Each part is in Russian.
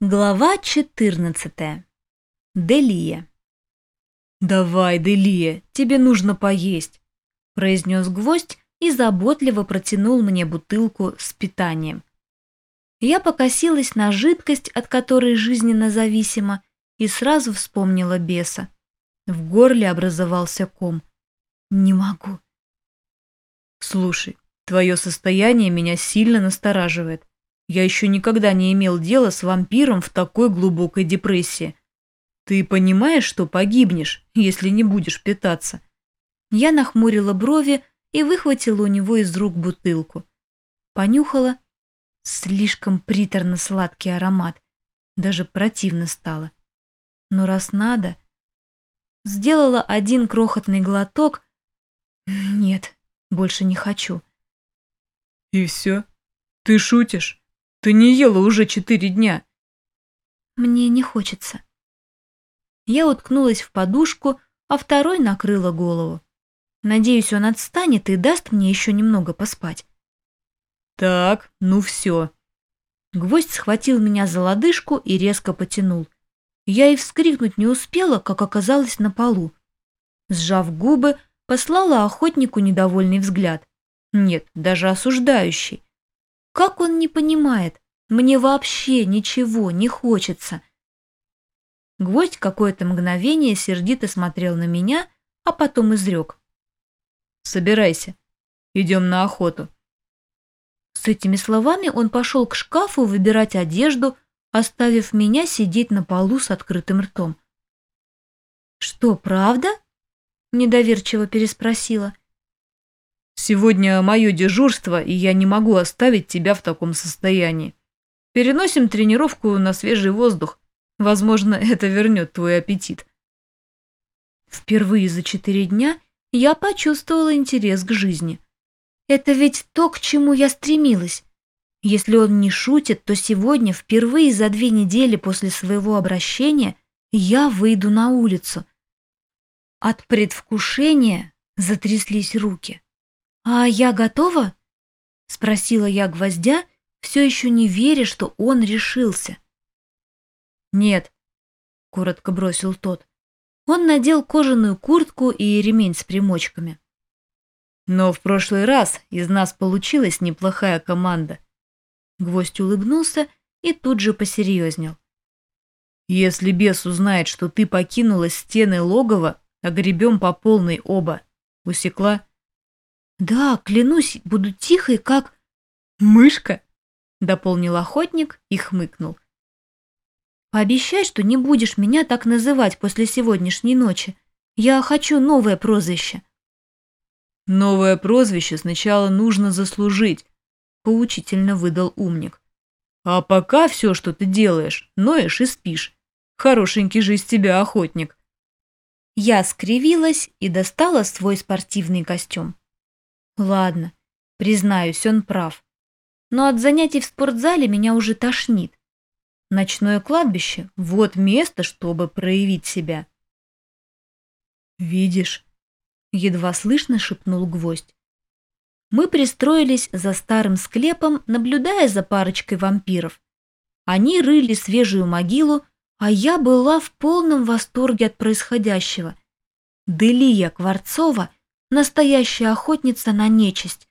Глава 14. Делия. «Давай, Делия, тебе нужно поесть», – произнес гвоздь и заботливо протянул мне бутылку с питанием. Я покосилась на жидкость, от которой жизненно зависима, и сразу вспомнила беса. В горле образовался ком. «Не могу». «Слушай, твое состояние меня сильно настораживает. Я еще никогда не имел дела с вампиром в такой глубокой депрессии. Ты понимаешь, что погибнешь, если не будешь питаться?» Я нахмурила брови и выхватила у него из рук бутылку. Понюхала. Слишком приторно-сладкий аромат. Даже противно стало. Но раз надо... Сделала один крохотный глоток. Нет, больше не хочу. «И все? Ты шутишь?» Ты не ела уже четыре дня. Мне не хочется. Я уткнулась в подушку, а второй накрыла голову. Надеюсь, он отстанет и даст мне еще немного поспать. Так, ну все. Гвоздь схватил меня за лодыжку и резко потянул. Я и вскрикнуть не успела, как оказалась на полу. Сжав губы, послала охотнику недовольный взгляд. Нет, даже осуждающий. Как он не понимает? Мне вообще ничего не хочется. Гвоздь какое-то мгновение сердито смотрел на меня, а потом изрек. «Собирайся, идем на охоту». С этими словами он пошел к шкафу выбирать одежду, оставив меня сидеть на полу с открытым ртом. «Что, правда?» – недоверчиво переспросила. Сегодня мое дежурство, и я не могу оставить тебя в таком состоянии. Переносим тренировку на свежий воздух. Возможно, это вернет твой аппетит. Впервые за четыре дня я почувствовала интерес к жизни. Это ведь то, к чему я стремилась. Если он не шутит, то сегодня, впервые за две недели после своего обращения, я выйду на улицу. От предвкушения затряслись руки. «А я готова?» — спросила я гвоздя, все еще не веря, что он решился. «Нет», — коротко бросил тот. Он надел кожаную куртку и ремень с примочками. «Но в прошлый раз из нас получилась неплохая команда». Гвоздь улыбнулся и тут же посерьезнел. «Если бес узнает, что ты покинула стены логова, огребем по полной оба. Усекла?» «Да, клянусь, буду тихой, как...» «Мышка!» — дополнил охотник и хмыкнул. «Пообещай, что не будешь меня так называть после сегодняшней ночи. Я хочу новое прозвище». «Новое прозвище сначала нужно заслужить», — поучительно выдал умник. «А пока все, что ты делаешь, ноешь и спишь. Хорошенький же из тебя охотник». Я скривилась и достала свой спортивный костюм. Ладно, признаюсь, он прав. Но от занятий в спортзале меня уже тошнит. Ночное кладбище – вот место, чтобы проявить себя. «Видишь?» – едва слышно шепнул гвоздь. Мы пристроились за старым склепом, наблюдая за парочкой вампиров. Они рыли свежую могилу, а я была в полном восторге от происходящего. Делия Кварцова Настоящая охотница на нечисть.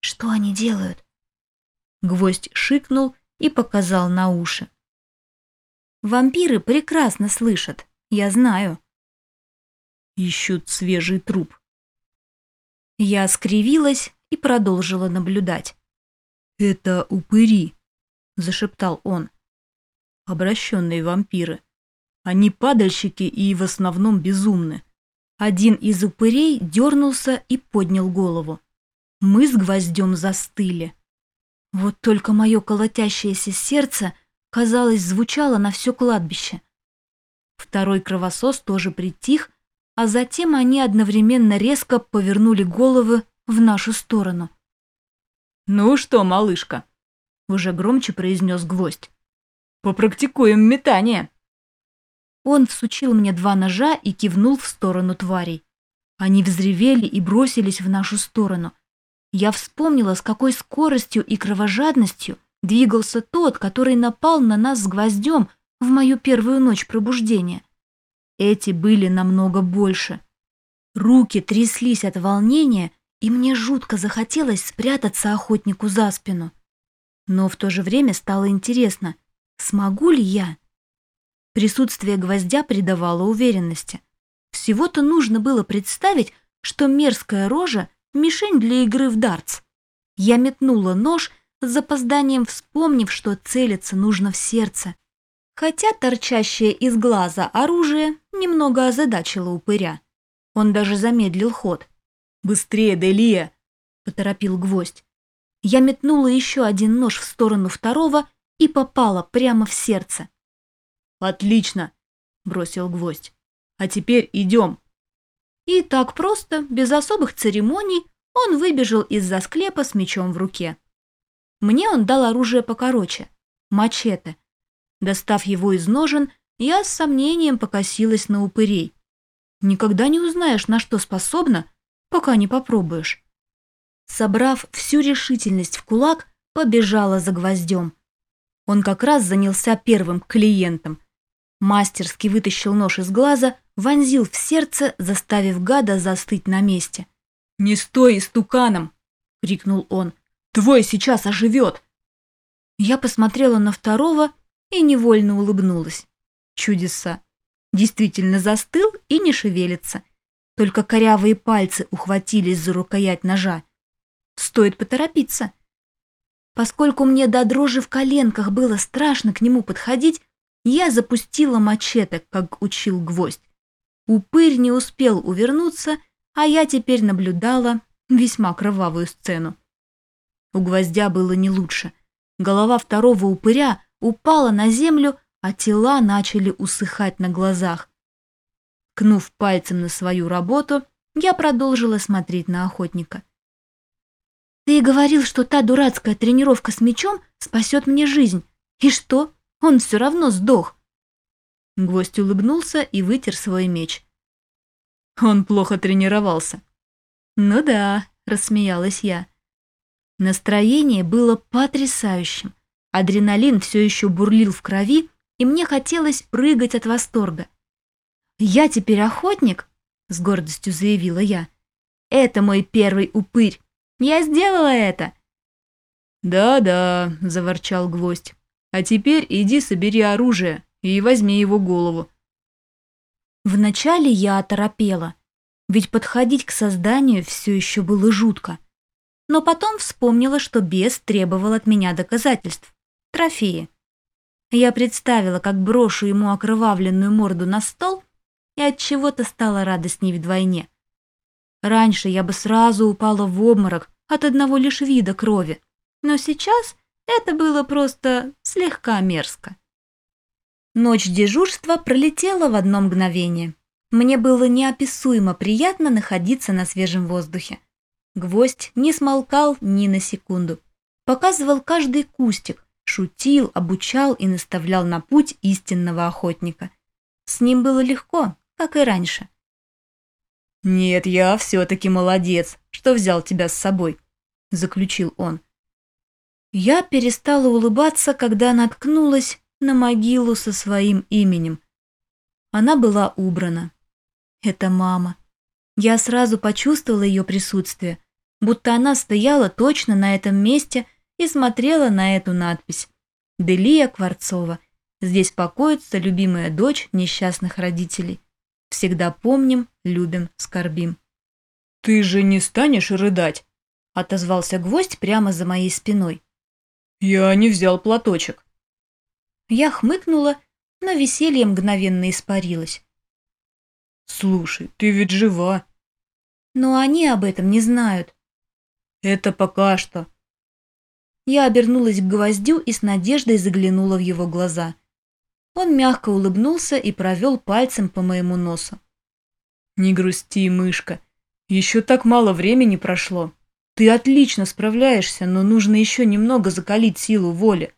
Что они делают? Гвоздь шикнул и показал на уши. Вампиры прекрасно слышат, я знаю. Ищут свежий труп. Я скривилась и продолжила наблюдать. «Это упыри», — зашептал он. «Обращенные вампиры. Они падальщики и в основном безумны. Один из упырей дернулся и поднял голову. Мы с гвоздем застыли. Вот только мое колотящееся сердце, казалось, звучало на все кладбище. Второй кровосос тоже притих, а затем они одновременно резко повернули головы в нашу сторону. «Ну что, малышка?» — уже громче произнес гвоздь. «Попрактикуем метание!» Он всучил мне два ножа и кивнул в сторону тварей. Они взревели и бросились в нашу сторону. Я вспомнила, с какой скоростью и кровожадностью двигался тот, который напал на нас с гвоздем в мою первую ночь пробуждения. Эти были намного больше. Руки тряслись от волнения, и мне жутко захотелось спрятаться охотнику за спину. Но в то же время стало интересно, смогу ли я? Присутствие гвоздя придавало уверенности. Всего-то нужно было представить, что мерзкая рожа — мишень для игры в дартс. Я метнула нож, с запозданием вспомнив, что целиться нужно в сердце. Хотя торчащее из глаза оружие немного озадачило упыря. Он даже замедлил ход. «Быстрее, Делия!» — поторопил гвоздь. Я метнула еще один нож в сторону второго и попала прямо в сердце. «Отлично!» — бросил гвоздь. «А теперь идем!» И так просто, без особых церемоний, он выбежал из-за склепа с мечом в руке. Мне он дал оружие покороче — мачете. Достав его из ножен, я с сомнением покосилась на упырей. Никогда не узнаешь, на что способна, пока не попробуешь. Собрав всю решительность в кулак, побежала за гвоздем. Он как раз занялся первым клиентом. Мастерски вытащил нож из глаза, вонзил в сердце, заставив гада застыть на месте. «Не стой истуканом!» — крикнул он. «Твой сейчас оживет!» Я посмотрела на второго и невольно улыбнулась. Чудеса. Действительно застыл и не шевелится. Только корявые пальцы ухватились за рукоять ножа. Стоит поторопиться. Поскольку мне до дрожи в коленках было страшно к нему подходить, я запустила мачете, как учил гвоздь. Упырь не успел увернуться, а я теперь наблюдала весьма кровавую сцену. У гвоздя было не лучше. Голова второго упыря упала на землю, а тела начали усыхать на глазах. Кнув пальцем на свою работу, я продолжила смотреть на охотника. «Ты говорил, что та дурацкая тренировка с мечом спасет мне жизнь. И что? Он все равно сдох». Гвоздь улыбнулся и вытер свой меч. Он плохо тренировался. «Ну да», — рассмеялась я. Настроение было потрясающим. Адреналин все еще бурлил в крови, и мне хотелось прыгать от восторга. «Я теперь охотник?» — с гордостью заявила я. «Это мой первый упырь. Я сделала это!» «Да-да», — заворчал гвоздь. «А теперь иди собери оружие и возьми его голову». Вначале я оторопела, ведь подходить к созданию все еще было жутко. Но потом вспомнила, что бес требовал от меня доказательств, трофеи. Я представила, как брошу ему окровавленную морду на стол, и от чего-то стало радостней вдвойне. Раньше я бы сразу упала в обморок от одного лишь вида крови, но сейчас это было просто слегка мерзко. Ночь дежурства пролетела в одно мгновение. Мне было неописуемо приятно находиться на свежем воздухе. Гвоздь не смолкал ни на секунду. Показывал каждый кустик, шутил, обучал и наставлял на путь истинного охотника. С ним было легко, как и раньше. «Нет, я все-таки молодец, что взял тебя с собой», — заключил он. Я перестала улыбаться, когда наткнулась на могилу со своим именем. Она была убрана. Это мама. Я сразу почувствовала ее присутствие, будто она стояла точно на этом месте и смотрела на эту надпись. Делия Кварцова. Здесь покоится любимая дочь несчастных родителей. Всегда помним, любим, скорбим. «Ты же не станешь рыдать?» — отозвался гвоздь прямо за моей спиной. «Я не взял платочек». Я хмыкнула, но веселье мгновенно испарилось. «Слушай, ты ведь жива». «Но они об этом не знают». «Это пока что». Я обернулась к гвоздю и с надеждой заглянула в его глаза. Он мягко улыбнулся и провел пальцем по моему носу. «Не грусти, мышка. Еще так мало времени прошло. Ты отлично справляешься, но нужно еще немного закалить силу воли.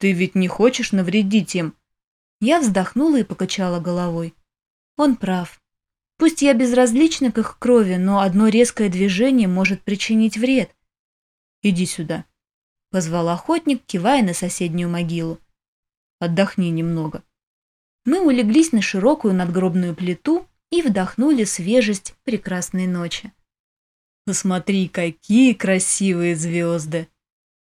Ты ведь не хочешь навредить им?» Я вздохнула и покачала головой. Он прав. Пусть я безразлична к их крови, но одно резкое движение может причинить вред. «Иди сюда», — позвал охотник, кивая на соседнюю могилу. Отдохни немного. Мы улеглись на широкую надгробную плиту и вдохнули свежесть прекрасной ночи. «Посмотри, какие красивые звезды!»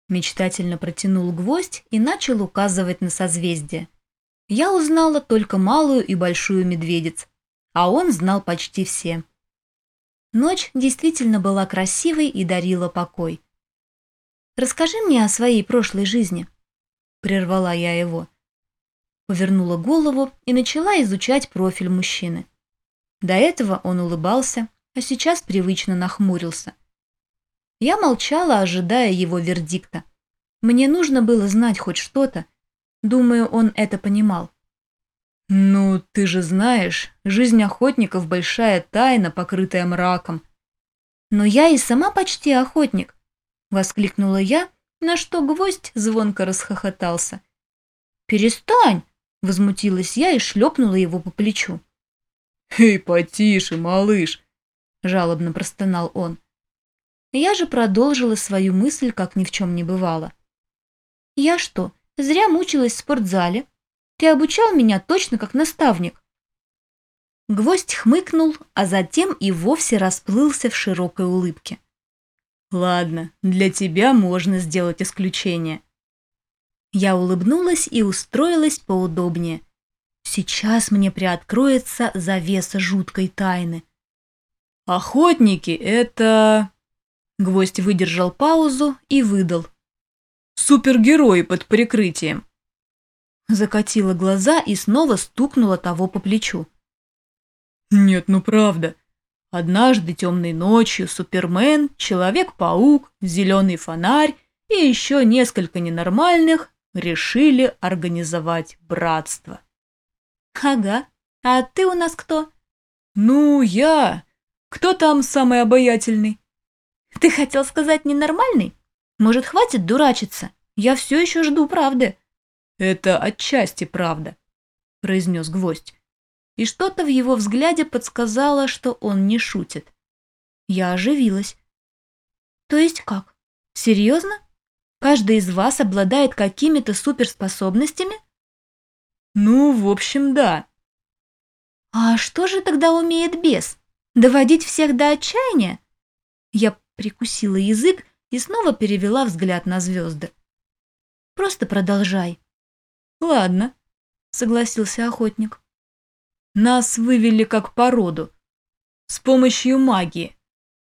Мечтательно протянул гвоздь и начал указывать на созвездие. Я узнала только малую и большую медведец, а он знал почти все. Ночь действительно была красивой и дарила покой. «Расскажи мне о своей прошлой жизни», — прервала я его. Повернула голову и начала изучать профиль мужчины. До этого он улыбался, а сейчас привычно нахмурился. Я молчала, ожидая его вердикта. Мне нужно было знать хоть что-то. Думаю, он это понимал. «Ну, ты же знаешь, жизнь охотников – большая тайна, покрытая мраком». «Но я и сама почти охотник», – воскликнула я, на что гвоздь звонко расхохотался. «Перестань!» – возмутилась я и шлепнула его по плечу. «Эй, потише, малыш!» – жалобно простонал он. Я же продолжила свою мысль, как ни в чем не бывало. «Я что, зря мучилась в спортзале? Ты обучал меня точно как наставник». Гвоздь хмыкнул, а затем и вовсе расплылся в широкой улыбке. «Ладно, для тебя можно сделать исключение». Я улыбнулась и устроилась поудобнее. Сейчас мне приоткроется завеса жуткой тайны. «Охотники — это...» Гвоздь выдержал паузу и выдал. «Супергерои под прикрытием!» Закатила глаза и снова стукнула того по плечу. «Нет, ну правда. Однажды темной ночью Супермен, Человек-паук, Зеленый фонарь и еще несколько ненормальных решили организовать братство». «Ага. А ты у нас кто?» «Ну, я. Кто там самый обаятельный?» Ты хотел сказать ненормальный? Может, хватит дурачиться? Я все еще жду правды. Это отчасти правда, произнес гвоздь. И что-то в его взгляде подсказало, что он не шутит. Я оживилась. То есть как? Серьезно? Каждый из вас обладает какими-то суперспособностями? Ну, в общем, да. А что же тогда умеет бес? Доводить всех до отчаяния? Я прикусила язык и снова перевела взгляд на звезды. «Просто продолжай». «Ладно», — согласился охотник. «Нас вывели как породу, с помощью магии.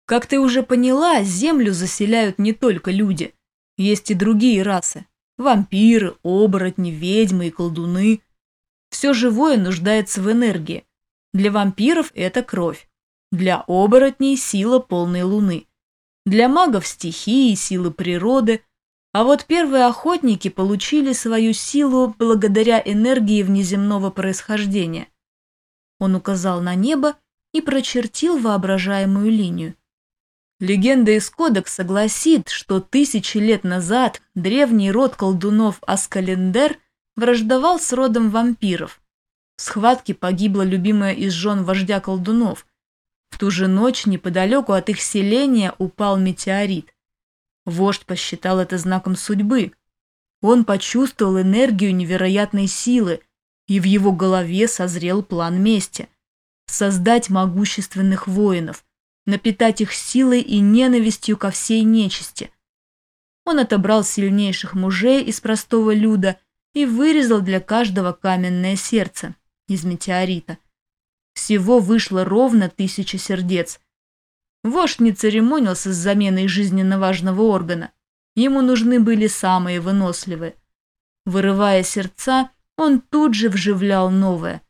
Как ты уже поняла, Землю заселяют не только люди, есть и другие расы. Вампиры, оборотни, ведьмы и колдуны. Все живое нуждается в энергии. Для вампиров это кровь. Для оборотней сила полной луны. Для магов стихии, силы природы, а вот первые охотники получили свою силу благодаря энергии внеземного происхождения. Он указал на небо и прочертил воображаемую линию. Легенда из кодекса гласит, что тысячи лет назад древний род колдунов Аскалендер враждовал с родом вампиров. В схватке погибла любимая из жен вождя колдунов, ту же ночь неподалеку от их селения упал метеорит. Вождь посчитал это знаком судьбы. Он почувствовал энергию невероятной силы, и в его голове созрел план мести. Создать могущественных воинов, напитать их силой и ненавистью ко всей нечисти. Он отобрал сильнейших мужей из простого люда и вырезал для каждого каменное сердце из метеорита – всего вышло ровно тысяча сердец. Вождь не церемонился с заменой жизненно важного органа. Ему нужны были самые выносливые. Вырывая сердца, он тут же вживлял новое.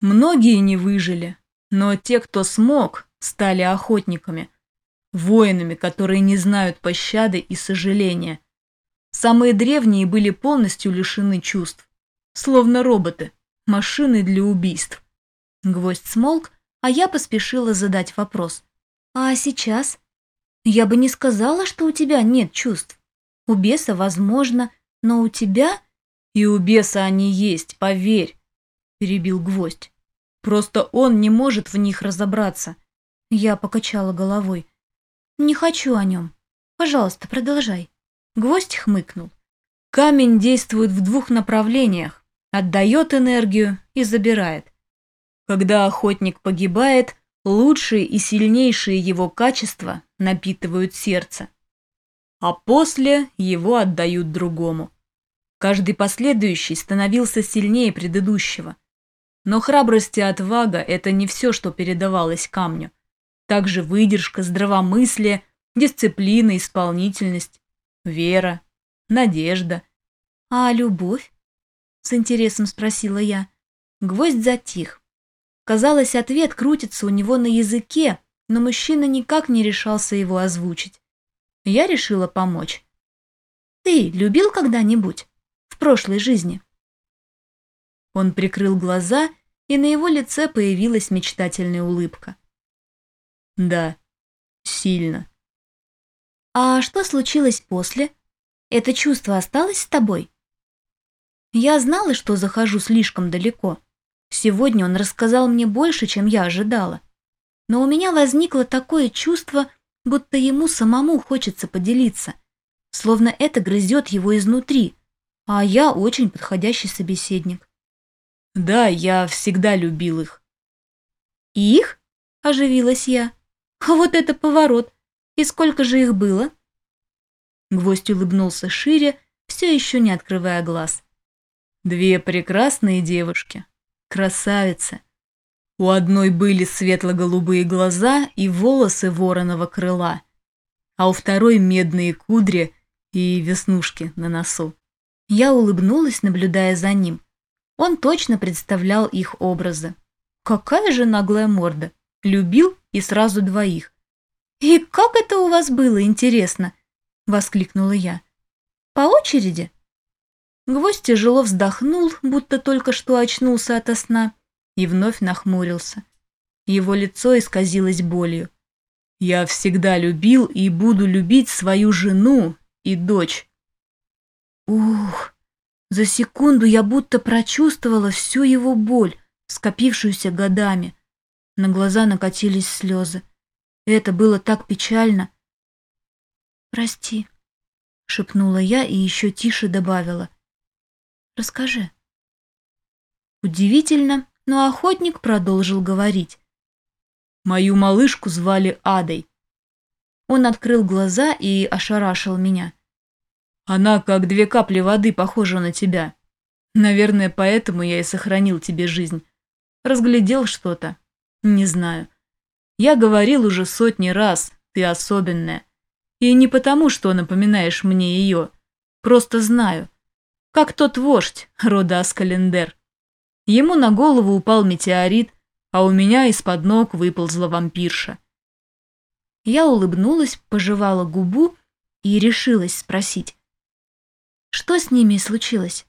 Многие не выжили, но те, кто смог, стали охотниками, воинами, которые не знают пощады и сожаления. Самые древние были полностью лишены чувств, словно роботы, машины для убийств. Гвоздь смолк, а я поспешила задать вопрос. «А сейчас?» «Я бы не сказала, что у тебя нет чувств. У беса, возможно, но у тебя...» «И у беса они есть, поверь», — перебил гвоздь. «Просто он не может в них разобраться». Я покачала головой. «Не хочу о нем. Пожалуйста, продолжай». Гвоздь хмыкнул. Камень действует в двух направлениях, отдает энергию и забирает. Когда охотник погибает, лучшие и сильнейшие его качества напитывают сердце, а после его отдают другому. Каждый последующий становился сильнее предыдущего. Но храбрость и отвага – это не все, что передавалось камню. Также выдержка, здравомыслие, дисциплина, исполнительность, вера, надежда. «А любовь?» – с интересом спросила я. Гвоздь затих. Казалось, ответ крутится у него на языке, но мужчина никак не решался его озвучить. Я решила помочь. «Ты любил когда-нибудь? В прошлой жизни?» Он прикрыл глаза, и на его лице появилась мечтательная улыбка. «Да, сильно». «А что случилось после? Это чувство осталось с тобой?» Я знала, что захожу слишком далеко. Сегодня он рассказал мне больше, чем я ожидала. Но у меня возникло такое чувство, будто ему самому хочется поделиться, словно это грызет его изнутри, а я очень подходящий собеседник. Да, я всегда любил их. Их? Оживилась я. А вот это поворот. И сколько же их было? Гвоздь улыбнулся шире, все еще не открывая глаз. Две прекрасные девушки. Красавицы. У одной были светло-голубые глаза и волосы вороного крыла, а у второй медные кудри и веснушки на носу. Я улыбнулась, наблюдая за ним. Он точно представлял их образы. Какая же наглая морда. Любил и сразу двоих. «И как это у вас было, интересно?» — воскликнула я. «По очереди?» Гвоздь тяжело вздохнул, будто только что очнулся ото сна, и вновь нахмурился. Его лицо исказилось болью. «Я всегда любил и буду любить свою жену и дочь». Ух! За секунду я будто прочувствовала всю его боль, скопившуюся годами. На глаза накатились слезы. Это было так печально. «Прости», — шепнула я и еще тише добавила. Расскажи. Удивительно, но охотник продолжил говорить. Мою малышку звали Адой. Он открыл глаза и ошарашил меня. Она как две капли воды похожа на тебя. Наверное, поэтому я и сохранил тебе жизнь. Разглядел что-то. Не знаю. Я говорил уже сотни раз, ты особенная. И не потому, что напоминаешь мне ее. Просто знаю как тот вождь рода Аскалендер. Ему на голову упал метеорит, а у меня из-под ног выползла вампирша. Я улыбнулась, пожевала губу и решилась спросить. Что с ними случилось?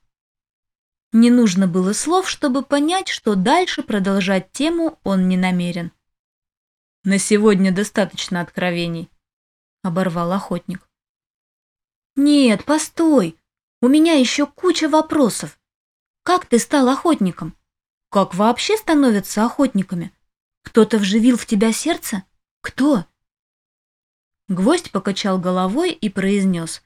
Не нужно было слов, чтобы понять, что дальше продолжать тему он не намерен. «На сегодня достаточно откровений», — оборвал охотник. «Нет, постой!» У меня еще куча вопросов. Как ты стал охотником? Как вообще становятся охотниками? Кто-то вживил в тебя сердце? Кто?» Гвоздь покачал головой и произнес.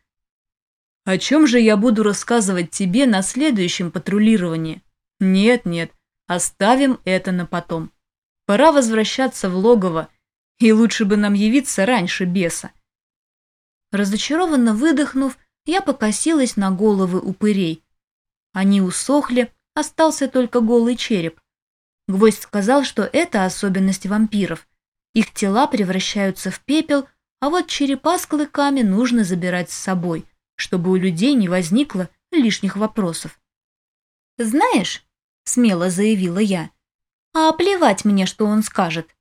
«О чем же я буду рассказывать тебе на следующем патрулировании? Нет, нет, оставим это на потом. Пора возвращаться в логово, и лучше бы нам явиться раньше беса». Разочарованно выдохнув, я покосилась на головы упырей. Они усохли, остался только голый череп. Гвоздь сказал, что это особенность вампиров. Их тела превращаются в пепел, а вот черепа с клыками нужно забирать с собой, чтобы у людей не возникло лишних вопросов. «Знаешь», — смело заявила я, — «а плевать мне, что он скажет».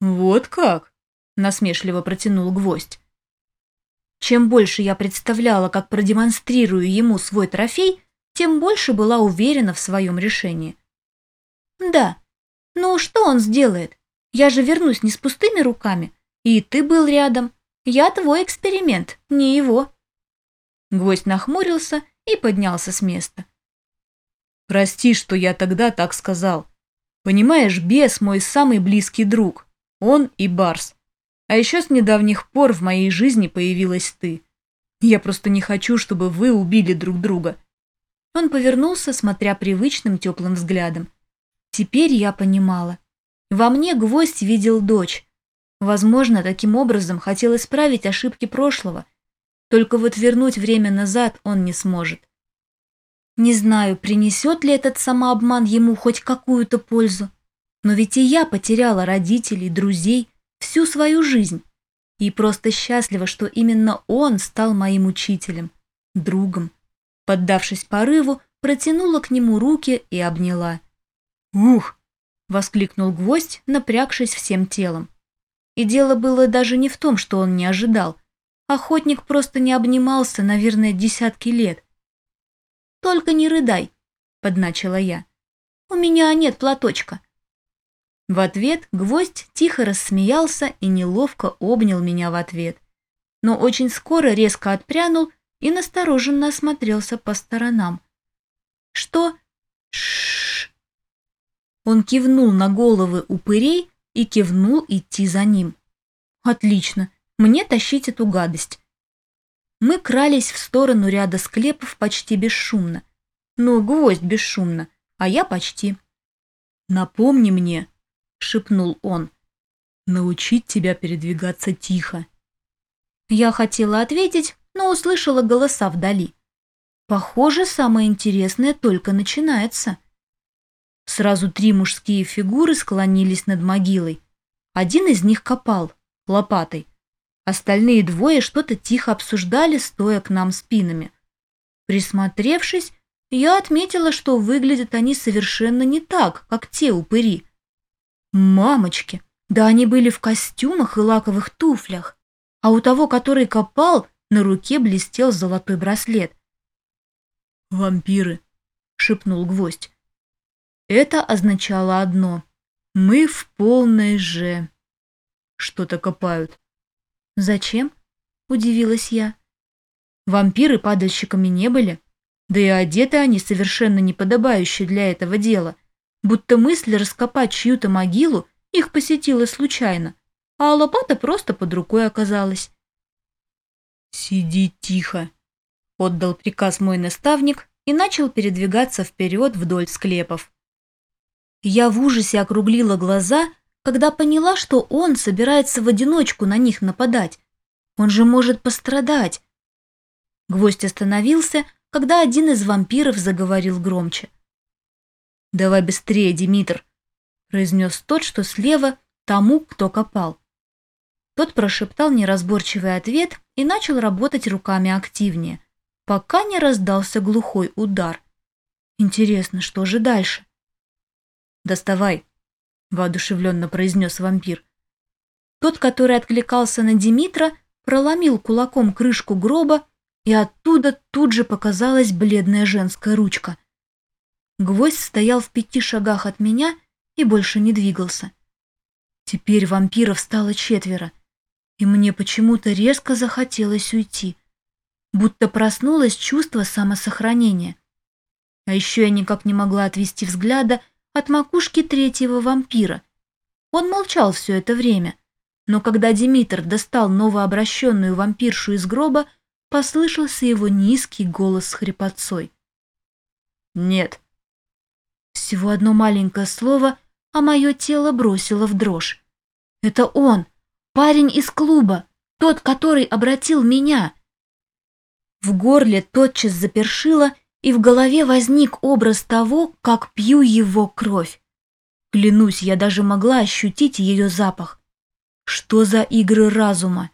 «Вот как?» — насмешливо протянул гвоздь. Чем больше я представляла, как продемонстрирую ему свой трофей, тем больше была уверена в своем решении. «Да, ну что он сделает? Я же вернусь не с пустыми руками. И ты был рядом. Я твой эксперимент, не его». Гвоздь нахмурился и поднялся с места. «Прости, что я тогда так сказал. Понимаешь, бес мой самый близкий друг. Он и Барс. А еще с недавних пор в моей жизни появилась ты. Я просто не хочу, чтобы вы убили друг друга. Он повернулся, смотря привычным теплым взглядом. Теперь я понимала. Во мне гвоздь видел дочь. Возможно, таким образом хотел исправить ошибки прошлого. Только вот вернуть время назад он не сможет. Не знаю, принесет ли этот самообман ему хоть какую-то пользу. Но ведь и я потеряла родителей, друзей, всю свою жизнь. И просто счастлива, что именно он стал моим учителем, другом. Поддавшись порыву, протянула к нему руки и обняла. «Ух!» — воскликнул гвоздь, напрягшись всем телом. И дело было даже не в том, что он не ожидал. Охотник просто не обнимался, наверное, десятки лет. «Только не рыдай», — подначила я. «У меня нет платочка». В ответ гвоздь тихо рассмеялся и неловко обнял меня в ответ. Но очень скоро резко отпрянул и настороженно осмотрелся по сторонам. «Что?» Шш. Он кивнул на головы упырей и кивнул идти за ним. «Отлично, мне тащить эту гадость». Мы крались в сторону ряда склепов почти бесшумно. Ну, гвоздь бесшумно, а я почти. «Напомни мне», — шепнул он, — «научить тебя передвигаться тихо». Я хотела ответить, но услышала голоса вдали. Похоже, самое интересное только начинается. Сразу три мужские фигуры склонились над могилой. Один из них копал, лопатой. Остальные двое что-то тихо обсуждали, стоя к нам спинами. Присмотревшись, я отметила, что выглядят они совершенно не так, как те упыри. Мамочки, да они были в костюмах и лаковых туфлях. А у того, который копал, на руке блестел золотой браслет. «Вампиры», — шепнул гвоздь. Это означало одно. Мы в полной же... Что-то копают. «Зачем?» — удивилась я. Вампиры падальщиками не были. Да и одеты они совершенно неподобающе для этого дела. Будто мысль раскопать чью-то могилу их посетила случайно, а лопата просто под рукой оказалась. «Сиди тихо», — отдал приказ мой наставник и начал передвигаться вперед вдоль склепов. Я в ужасе округлила глаза, когда поняла, что он собирается в одиночку на них нападать. Он же может пострадать. Гвоздь остановился, когда один из вампиров заговорил громче. «Давай быстрее, Димитр», — произнес тот, что слева, тому, кто копал. Тот прошептал неразборчивый ответ и начал работать руками активнее, пока не раздался глухой удар. Интересно, что же дальше? «Доставай», — воодушевленно произнес вампир. Тот, который откликался на Димитра, проломил кулаком крышку гроба, и оттуда тут же показалась бледная женская ручка. Гвоздь стоял в пяти шагах от меня и больше не двигался. Теперь вампиров стало четверо — и мне почему-то резко захотелось уйти, будто проснулось чувство самосохранения. А еще я никак не могла отвести взгляда от макушки третьего вампира. Он молчал все это время, но когда Димитр достал новообращенную вампиршу из гроба, послышался его низкий голос с хрипотцой. «Нет». Всего одно маленькое слово, а мое тело бросило в дрожь. «Это он! Парень из клуба, тот, который обратил меня. В горле тотчас запершило, и в голове возник образ того, как пью его кровь. Клянусь, я даже могла ощутить ее запах. Что за игры разума?